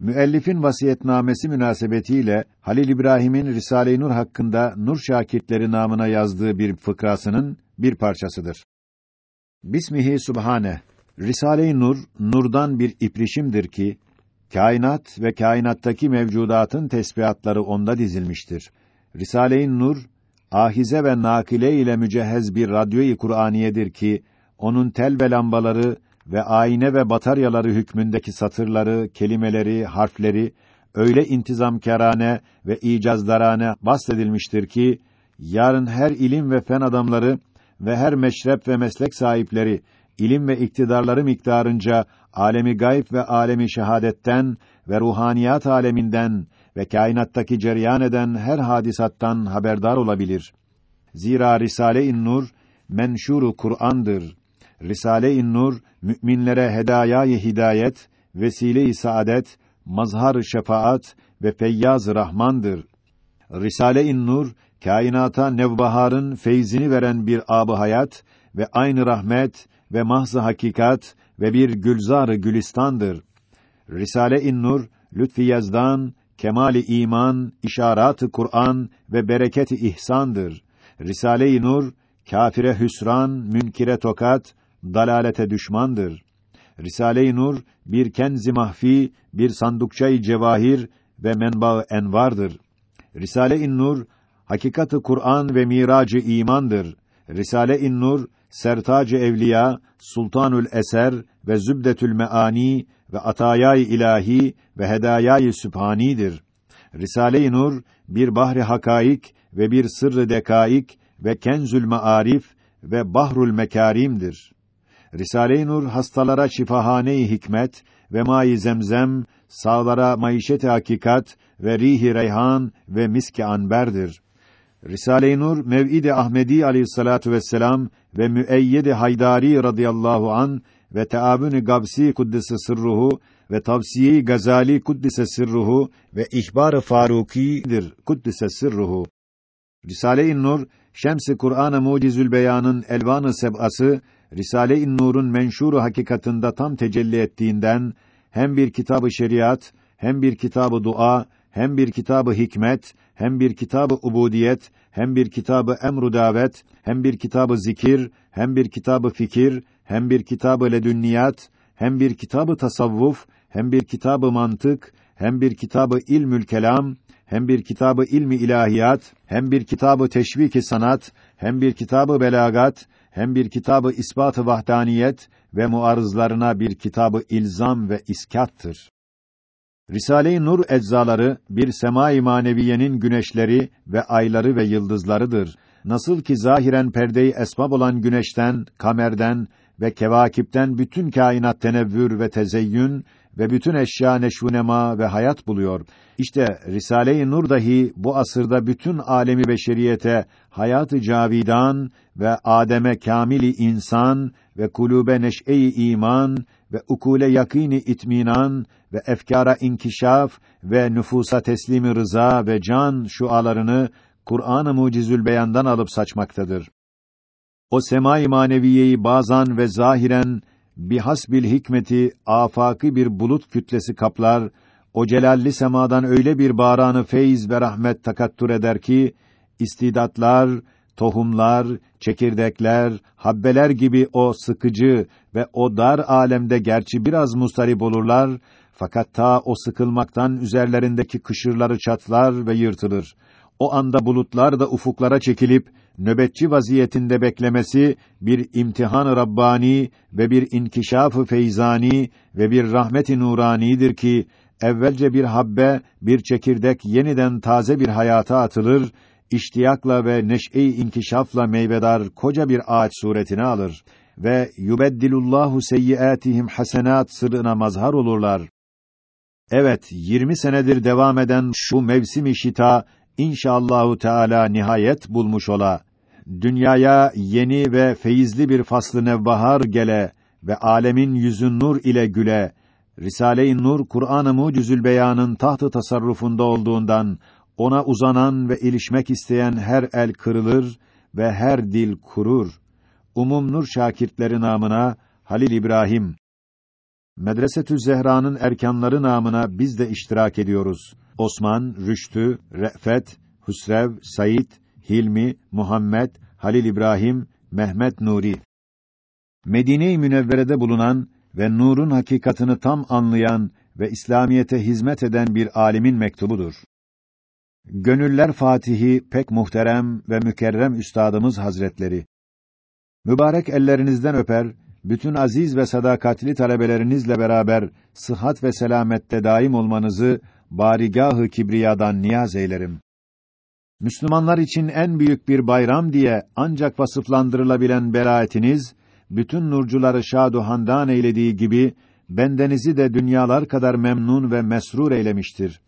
Müellifin vasiyetnamesi münasebetiyle Halil İbrahim'in Risale-i Nur hakkında Nur şakirtleri namına yazdığı bir fıkrasının bir parçasıdır. Bismihi Subhane. Risale-i Nur nurdan bir iprişimdir ki kainat ve kainattaki mevcudatın tesbihatları onda dizilmiştir. Risale-i Nur ahize ve nakile ile mücehhez bir radyo-i Kur'aniyedir ki onun tel ve lambaları ve ayna ve bataryaları hükmündeki satırları, kelimeleri, harfleri öyle intizamkârane ve icazdarane bahsedilmiştir ki yarın her ilim ve fen adamları ve her meşrep ve meslek sahipleri ilim ve iktidarları miktarınca alemi gayb ve alemi şehadetten ve ruhaniyat aleminden ve kainattaki cereyan eden her hadisattan haberdar olabilir. Zira Risale-i Nur menşuru Kur'an'dır. Risale-i Nur müminlere hedayayı hidayet, vesile-i saadet, mazhar şefaat ve feyyaz Rahmandır. Risale-i Nur kainata nevbaharın feyzini veren bir ab hayat ve aynı rahmet ve mahz hakikat ve bir gülzar gülistandır. Risale-i Nur lütfi yazdan, kemali iman, işaret-i Kur'an ve bereket-i ihsandır. Risale-i Nur kâfire hüsran, münkire tokat, dalalete düşmandır. Risale-i Nur bir kenzi mahfi, bir sandukçayı cevahir ve menba envardır. Risale-i Nur hakikatı Kur'an ve miracı imandır. Risale-i Nur sertacı evliya, sultanül eser ve zübdetül meani ve atayay ilahi ve hedayay sübhanidir. Risale-i Nur bir bahri hakaik ve bir sırrı dekaik ve kenzül maarif ve bahrul mekarimdir. Risale-i Nur hastalara şifahane-i hikmet ve mai zemzem, sağlara maişet-i hakikat ve rihi reyhan ve misk-i anberdir. Risale-i Nur Mev'id-i Ahmedi Aleyhissalatu vesselam ve Müeyyid-i Haydari radıyallahu an ve Teabün-i Gabsi sırruhu ve Tavsiye-i Gazali kuddise sırruhu ve İhbar-ı Faruki'dir kuddise sırruhu. Risale-i Nur Şems-i Kur'an-ı Mucizül Beyan'ın elvan-ı seb'ası Risale-i Nur'un menşuru hakikatında tam tecelli ettiğinden hem bir kitabı şeriat, hem bir kitabı dua, hem bir kitabı hikmet, hem bir kitabı ubudiyet, hem bir kitabı emru davet, hem bir kitabı zikir, hem bir kitabı fikir, hem bir kitabı ledünniyat, hem bir kitabı tasavvuf, hem bir kitabı mantık, hem bir kitabı ilmül kelam, hem bir kitabı ilmi ilahiyat, hem bir kitabı teşviki sanat, hem bir kitabı belagat, hem bir kitabı ispat-ı vahdaniyet ve muarızlarına bir kitabı ilzam ve iskattır. Risale-i Nur eczaları bir sema-i maneviyenin güneşleri ve ayları ve yıldızlarıdır. Nasıl ki zahiren perdeyi esbab olan güneşten, kamerden ve kevakipten bütün kainat tenevvür ve tezeyyün ve bütün eşya neşvunema ve hayat buluyor. İşte Risale-i Nur dahi bu asırda bütün alemi beşeriyete hayatı cavidan ve Adem'e kamili insan ve kulube neş'e-i iman ve ukule yakini itminan ve efkara inkişaf ve nüfusa teslimi rıza ve can şualarını Kur'an-ı Mucizül Beyan'dan alıp saçmaktadır. O semai maneviyeyi bazan ve zahiren bihasbil hikmeti afaki bir bulut kütlesi kaplar, o celalli semadan öyle bir baranı feyz ve rahmet takattur eder ki istidatlar, tohumlar, çekirdekler, habbeler gibi o sıkıcı ve o dar alemde gerçi biraz mustarip olurlar fakat ta o sıkılmaktan üzerlerindeki kışırları çatlar ve yırtılır. O anda bulutlar da ufuklara çekilip nöbetçi vaziyetinde beklemesi bir imtihan-ı rabbani ve bir inkişaf-ı feyzani ve bir rahmet-i nuranidir ki evvelce bir habbe, bir çekirdek yeniden taze bir hayata atılır, iştiyakla ve neş'e-i inkişafla meyvedar koca bir ağaç suretini alır ve yubeddilullahu seyyiatihim hasenat sırrına mazhar olurlar. Evet, 20 senedir devam eden şu mevsim-i şita inşallahü teala nihayet bulmuş ola. Dünyaya yeni ve feyizli bir faslı nevbahar gele ve alemin yüzün nur ile güle. Risale-i Nur Kur'an-ı Mucizül Beyan'ın tahtı tasarrufunda olduğundan ona uzanan ve ilişmek isteyen her el kırılır ve her dil kurur. Umum Nur şakirtleri namına Halil İbrahim Medresetü Zehra'nın erkanları namına biz de iştirak ediyoruz. Osman, Rüştü, Re'fet, Husrev, Said, Hilmi, Muhammed, Halil İbrahim, Mehmet Nuri. Medine-i Münevvere'de bulunan ve nurun hakikatını tam anlayan ve İslamiyete hizmet eden bir alimin mektubudur. Gönüller Fatihi pek muhterem ve mükerrem üstadımız Hazretleri. Mübarek ellerinizden öper, bütün aziz ve sadakatli talebelerinizle beraber sıhhat ve selamette daim olmanızı barigahı kibriyadan niyaz eylerim. Müslümanlar için en büyük bir bayram diye ancak vasıflandırılabilen beraetiniz, bütün nurcuları şadu handan eylediği gibi, bendenizi de dünyalar kadar memnun ve mesrur eylemiştir.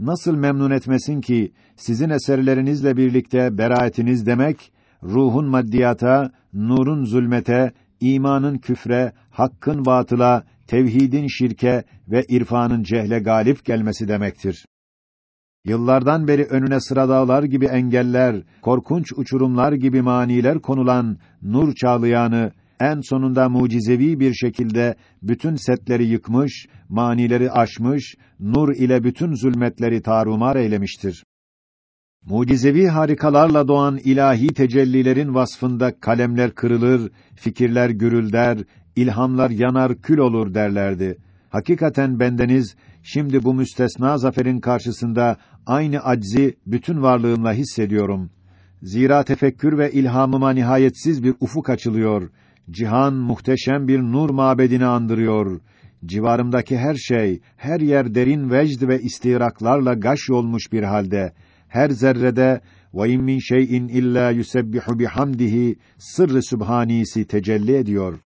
Nasıl memnun etmesin ki, sizin eserlerinizle birlikte beraetiniz demek, ruhun maddiyata, nurun zulmete, imanın küfre, hakkın batıla, tevhidin şirke ve irfanın cehle galip gelmesi demektir. Yıllardan beri önüne sıra dağlar gibi engeller, korkunç uçurumlar gibi maniler konulan nur çağlayanı en sonunda mucizevi bir şekilde bütün setleri yıkmış, manileri aşmış, nur ile bütün zulmetleri tarumar eylemiştir. Mucizevi harikalarla doğan ilahi tecellilerin vasfında kalemler kırılır, fikirler gürülder, ilhamlar yanar kül olur derlerdi. Hakikaten bendeniz şimdi bu müstesna zaferin karşısında aynı aczi bütün varlığımla hissediyorum. Zira tefekkür ve ilhamıma nihayetsiz bir ufuk açılıyor. Cihan muhteşem bir nur mabedini andırıyor. Civarımdaki her şey, her yer derin vecd ve istiraklarla gaş olmuş bir halde. Her zerrede ve in min şey'in illa yusebbihu bihamdihi sırrı sübhanisi tecelli ediyor.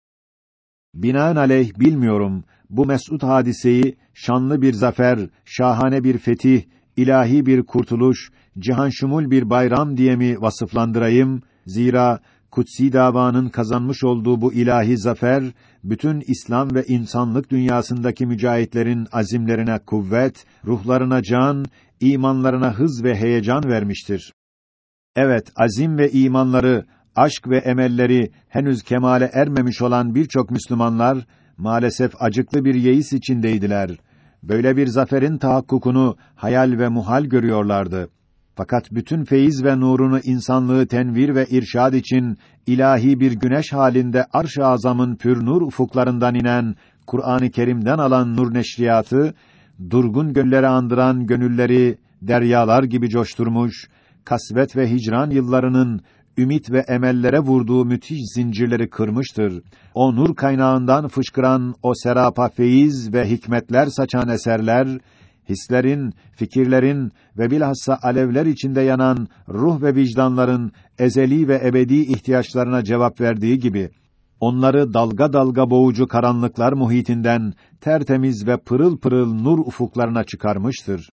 Binaenaleyh bilmiyorum bu mes'ud hadiseyi şanlı bir zafer, şahane bir fetih, ilahi bir kurtuluş, cihan şumul bir bayram diye mi vasıflandırayım? Zira kutsi davanın kazanmış olduğu bu ilahi zafer bütün İslam ve insanlık dünyasındaki mücahitlerin azimlerine kuvvet, ruhlarına can, imanlarına hız ve heyecan vermiştir. Evet, azim ve imanları, aşk ve emelleri henüz kemale ermemiş olan birçok Müslümanlar maalesef acıklı bir yeis içindeydiler. Böyle bir zaferin tahakkukunu hayal ve muhal görüyorlardı. Fakat bütün feyiz ve nurunu insanlığı tenvir ve irşad için ilahi bir güneş halinde arş-ı azamın pür nur ufuklarından inen Kur'an-ı Kerim'den alan nur neşriyatı durgun gölleri andıran gönülleri deryalar gibi coşturmuş, kasvet ve hicran yıllarının ümit ve emellere vurduğu müthiş zincirleri kırmıştır. O nur kaynağından fışkıran o serapa feyiz ve hikmetler saçan eserler, hislerin, fikirlerin ve bilhassa alevler içinde yanan ruh ve vicdanların ezeli ve ebedi ihtiyaçlarına cevap verdiği gibi, onları dalga dalga boğucu karanlıklar muhitinden tertemiz ve pırıl pırıl nur ufuklarına çıkarmıştır.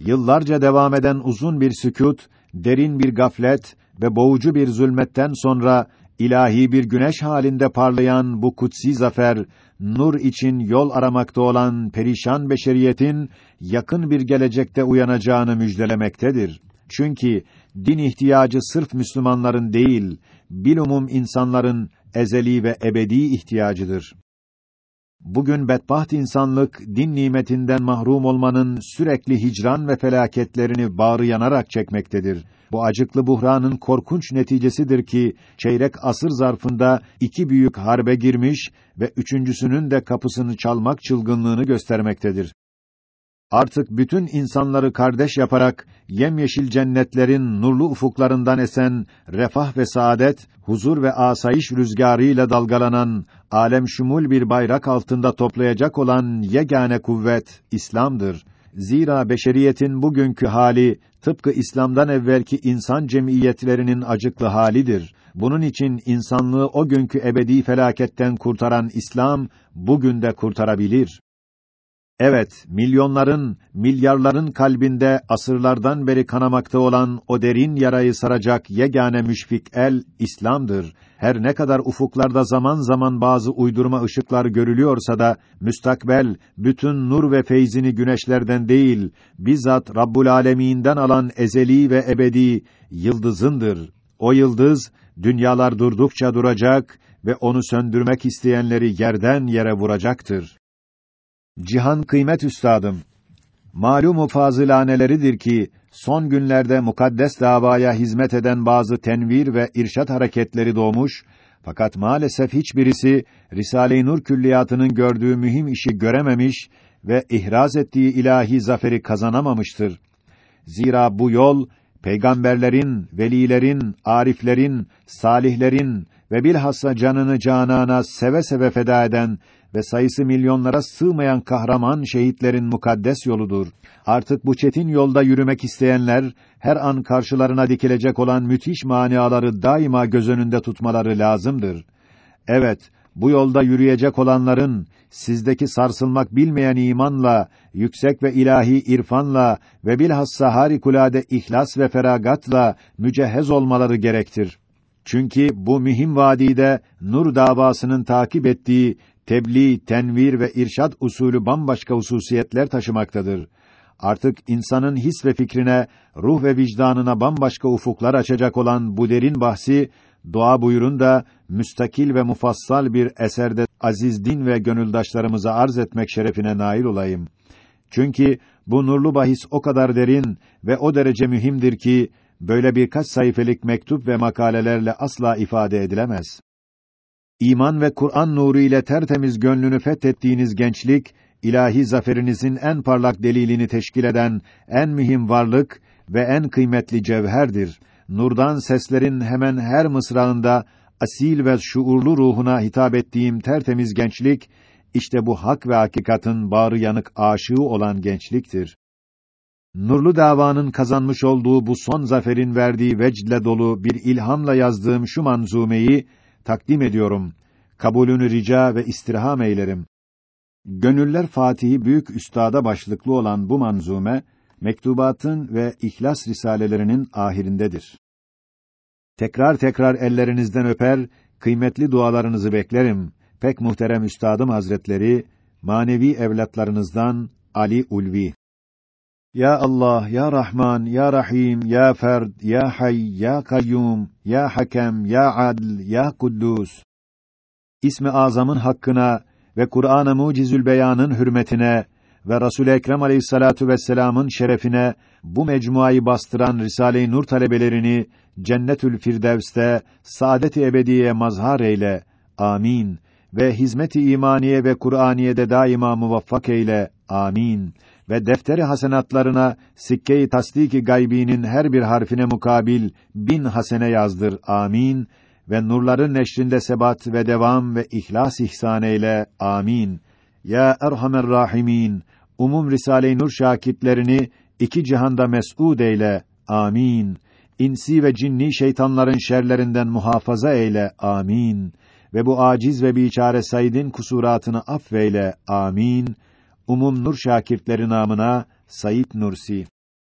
Yıllarca devam eden uzun bir sükût, derin bir gaflet ve boğucu bir zulmetten sonra ilahi bir güneş halinde parlayan bu kutsi zafer, nur için yol aramakta olan perişan beşeriyetin yakın bir gelecekte uyanacağını müjdelemektedir. Çünkü din ihtiyacı sırf Müslümanların değil, bilumum insanların ezeli ve ebedi ihtiyacıdır. Bugün bedbaht insanlık din nimetinden mahrum olmanın sürekli hicran ve felaketlerini bağrı yanarak çekmektedir. Bu acıklı buhranın korkunç neticesidir ki çeyrek asır zarfında iki büyük harbe girmiş ve üçüncüsünün de kapısını çalmak çılgınlığını göstermektedir. Artık bütün insanları kardeş yaparak yemyeşil cennetlerin nurlu ufuklarından esen refah ve saadet, huzur ve asayiş rüzgarıyla dalgalanan alem şumul bir bayrak altında toplayacak olan yegane kuvvet İslam'dır. Zira beşeriyetin bugünkü hali tıpkı İslam'dan evvelki insan cemiyetlerinin acıklı halidir. Bunun için insanlığı o günkü ebedi felaketten kurtaran İslam bugün de kurtarabilir. Evet, milyonların, milyarların kalbinde asırlardan beri kanamakta olan o derin yarayı saracak yegane müşfik el İslam'dır. Her ne kadar ufuklarda zaman zaman bazı uydurma ışıklar görülüyorsa da müstakbel bütün nur ve feyzini güneşlerden değil, bizzat Rabbul Alemin'den alan ezeli ve ebedi yıldızındır. O yıldız dünyalar durdukça duracak ve onu söndürmek isteyenleri yerden yere vuracaktır. Cihan kıymet üstadım, malum fazılaneleridir ki son günlerde mukaddes davaya hizmet eden bazı tenvir ve irşat hareketleri doğmuş fakat maalesef hiçbirisi Risale-i Nur külliyatının gördüğü mühim işi görememiş ve ihraz ettiği ilahi zaferi kazanamamıştır. Zira bu yol peygamberlerin, velilerin, ariflerin, salihlerin ve bilhassa canını canana seve seve feda eden ve sayısı milyonlara sığmayan kahraman şehitlerin mukaddes yoludur. Artık bu çetin yolda yürümek isteyenler her an karşılarına dikilecek olan müthiş maniaları daima göz önünde tutmaları lazımdır. Evet, bu yolda yürüyecek olanların sizdeki sarsılmak bilmeyen imanla, yüksek ve ilahi irfanla ve bilhassa harikulade ihlas ve feragatla mücehhez olmaları gerektir. Çünkü bu mühim vadide nur davasının takip ettiği tebliğ, tenvir ve irşad usulü bambaşka hususiyetler taşımaktadır. Artık insanın his ve fikrine, ruh ve vicdanına bambaşka ufuklar açacak olan bu derin bahsi dua buyurun da müstakil ve mufassal bir eserde aziz din ve gönüldaşlarımıza arz etmek şerefine nail olayım. Çünkü bu nurlu bahis o kadar derin ve o derece mühimdir ki böyle birkaç sayfelik mektup ve makalelerle asla ifade edilemez. İman ve Kur'an nuru ile tertemiz gönlünü fethettiğiniz gençlik, ilahi zaferinizin en parlak delilini teşkil eden en mühim varlık ve en kıymetli cevherdir. Nurdan seslerin hemen her mısrağında asil ve şuurlu ruhuna hitap ettiğim tertemiz gençlik, işte bu hak ve hakikatin bağrı yanık aşığı olan gençliktir. Nurlu davanın kazanmış olduğu bu son zaferin verdiği vecdle dolu bir ilhamla yazdığım şu manzumeyi takdim ediyorum. Kabulünü rica ve istirham eylerim. Gönüller Fatihi büyük üstada başlıklı olan bu manzume mektubatın ve İhlas risalelerinin ahirindedir. Tekrar tekrar ellerinizden öper, kıymetli dualarınızı beklerim. Pek muhterem üstadım hazretleri, manevi evlatlarınızdan Ali Ulvi. Ya Allah, ya Rahman, ya Rahim, ya Ferd, ya Hay, ya Kayyum, ya Hakem, ya Adl, ya Kuddus. İsmi Azam'ın hakkına ve Kur'an-ı Mucizül Beyan'ın hürmetine ve Resul Ekrem Aleyhissalatu vesselam'ın şerefine bu mecmuayı bastıran Risale-i Nur talebelerini Cennetül Firdevs'te saadet-i ebediye mazhar eyle. Amin. Ve hizmet-i imaniye ve Kur'aniye'de daima muvaffak eyle. Amin. Ve defteri hasenatlarına sikke-i tasdiki gaybinin her bir harfine mukabil bin hasene yazdır. Amin. Ve nurların neşrinde sebat ve devam ve ihlas ihsan eyle. Amin. Ya Erhamer Rahimin, umum Risale-i Nur şakitlerini iki cihanda mes'ud eyle. Amin. İnsi ve cinni şeytanların şerlerinden muhafaza eyle. Amin. Ve bu aciz ve biçare Said'in kusuratını affeyle. Amin. Umum Nur şakirtleri namına Said Nursi